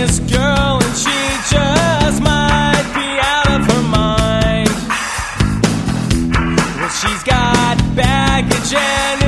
this girl, and she just might be out of her mind. Well, she's got baggage and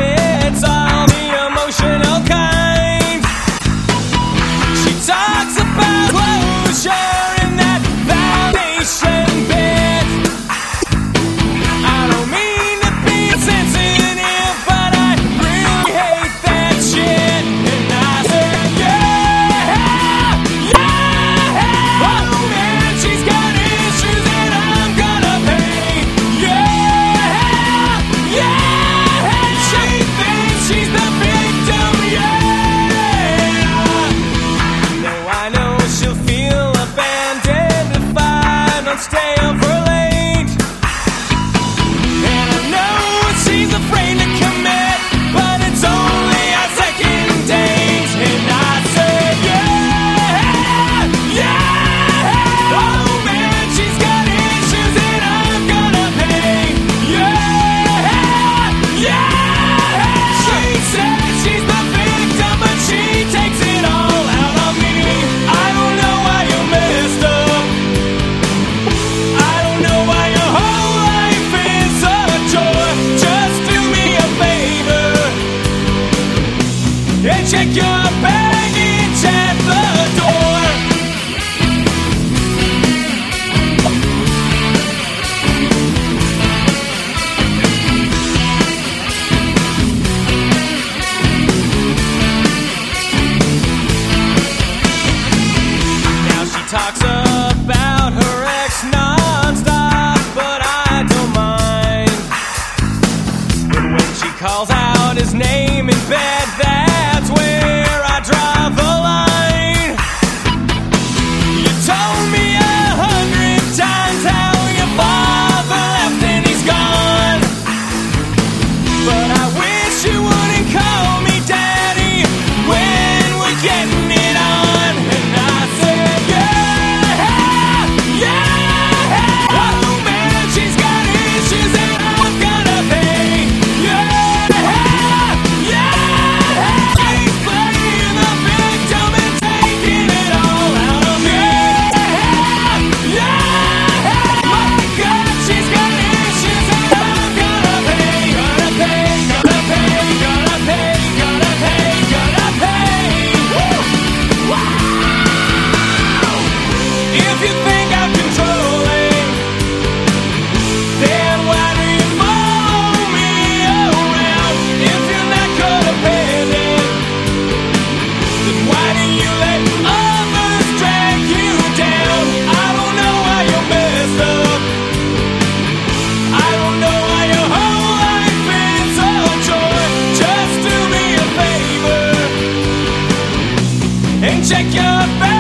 And check your baggage at the door. Now she talks about her ex nonstop, but I don't mind. But when she calls out his name in bed, that the line. You told check your back.